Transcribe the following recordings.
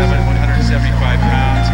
175 pounds.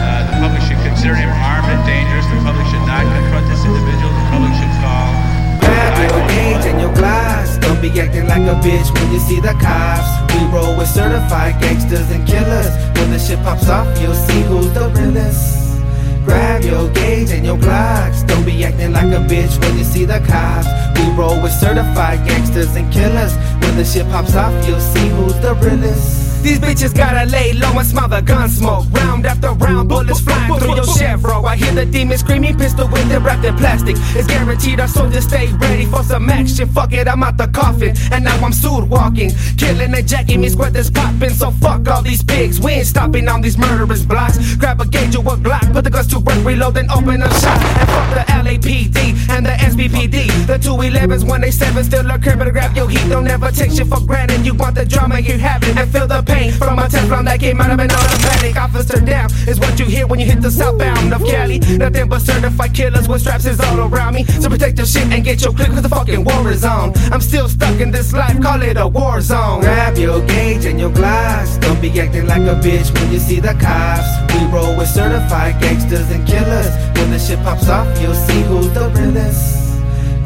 Uh, the public should consider him armed and dangerous. The public should not confront this individual. The public should call. Grab your gauge and your Glocks. Don't be acting like a bitch when you see the cops. We roll with certified gangsters and killers. When the shit pops off, you'll see who's the realest. Grab your gauge and your Glocks. Don't be acting like a bitch when you see the cops. We roll with certified gangsters and killers. When the shit pops off, you'll see who's the realest. These bitches gotta lay low and smell the gun smoke. Round after round, bullets flying through your Chevro. I hear the demons screaming, pistol with them wrapped in plastic. It's guaranteed our soldiers stay ready for some action. Fuck it, I'm out the coffin, and now I'm sued walking. Killing and jacking me, squad that's popping. So fuck all these pigs, we ain't stopping on these murderous blocks. Grab a gauge or a Glock, put the guns to work, reload, then open up shot. And fuck the LAPD and the SBPD. The 211s, 187 still occur, but grab your heat. Don't ever take shit for granted. You want the drama, you have it, and feel the pain from a Teflon that came out of an automatic. Officer down is what you hear when you hit the southbound of Cali. Nothing but certified killers with straps is all around me. So protect your shit and get your clip cause the fucking war is on. I'm still stuck in this life, call it a war zone. Grab your gauge and your Glocks. Don't be acting like a bitch when you see the cops. We roll with certified gangsters and killers. When the shit pops off, you'll see who's the realest.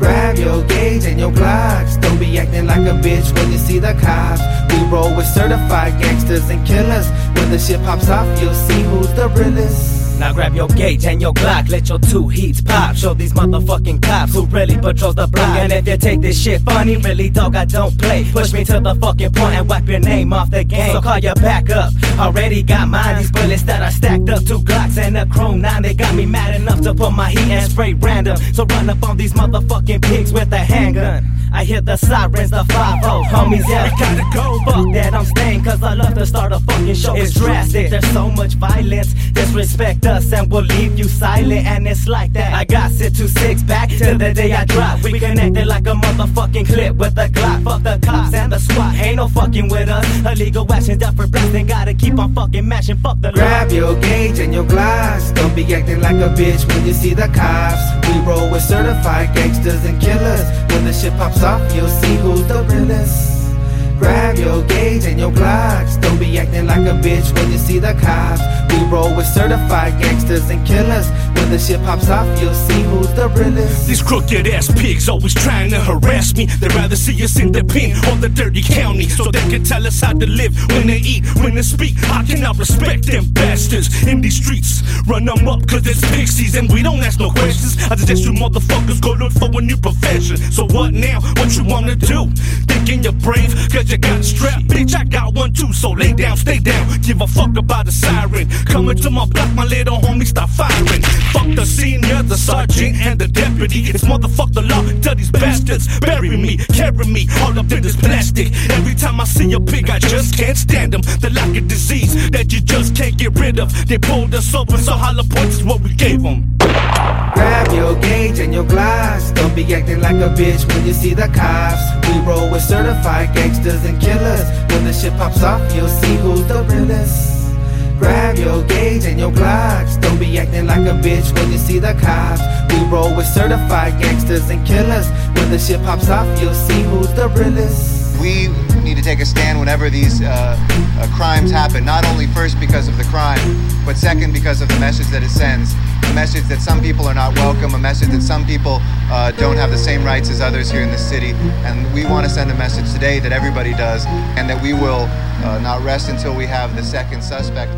Grab your gauge and your glocks. Don't be acting like a bitch when you see the cops. We roll with certified gangsters and killers. When the shit pops off, you'll see who's the realest. Now grab your gauge and your Glock, let your two heats pop. Show these motherfucking cops who really patrols the block. And if you take this shit funny, really dog, I don't play. Push me to the fucking point and wipe your name off the game. So call your back up. Already got mine. These bullets that I stacked up, two Glocks and a Chrome 9. They got me mad enough to put my heat and spray random. So run up on these motherfucking pigs with a handgun. I hear the sirens, the 5 homies, yeah, I gotta go. Fuck that, I'm staying, cause I love to start a fucking show. It's drastic, there's so much violence. Disrespect us, and we'll leave you silent, and it's like that. I got sit to six back till the day I drop. We connected like a motherfucking clip with a Glock. Fuck the cops and the squad, ain't no fucking with us. Illegal action, done for blasting, gotta keep on fucking mashing. Fuck the Grab your gauge and your Glocks. Don't be acting like a bitch when you see the cops. We roll with certified gangsters and killers. When the shit pops off, you'll see who's the realest. Grab your gauge and your glocks. Don't be acting like a bitch when you see the cops. We roll with certified gangsters and killers. When the shit pops off, you'll see who's the realest. These crooked ass pigs always trying to harass me. They'd rather see us in the pen or the dirty county so they can tell us how to live, when to eat, when to speak. I cannot respect them bastards in these streets. Run them up cause it's pixies and we don't ask no questions. I suggest you motherfuckers go look for a new profession. So what now? What you wanna do? Thinking you're brave cause you got strapped. Bitch, I got one too, so lay down, stay down. Give a fuck about the siren. Coming to my block, my little homie stop firing. Fuck the senior, the sergeant, and the deputy. It's motherfuck the law. Tell these bastards, bury me, carry me, all up in this plastic. Every time I see a pig, I just can't stand them. They're like a disease that you just can't get rid of. They pulled us over, so hollow points is what we gave them. Grab your gauge and your Glocks. Don't be acting like a bitch when you see the cops. We roll with certified gangsters and killers. When the shit pops off, you'll see who's the realest. Your. Don't be acting like a bitch when you see the cops. We roll with certified gangsters and killers. When the shit pops off, you'll see who's the realest. We need to take a stand whenever these uh, uh, crimes happen, not only first because of the crime, but second because of the message that it sends. A message that some people are not welcome, a message that some people uh, don't have the same rights as others here in the city. And we want to send a message today that everybody does, and that we will uh, not rest until we have the second suspect.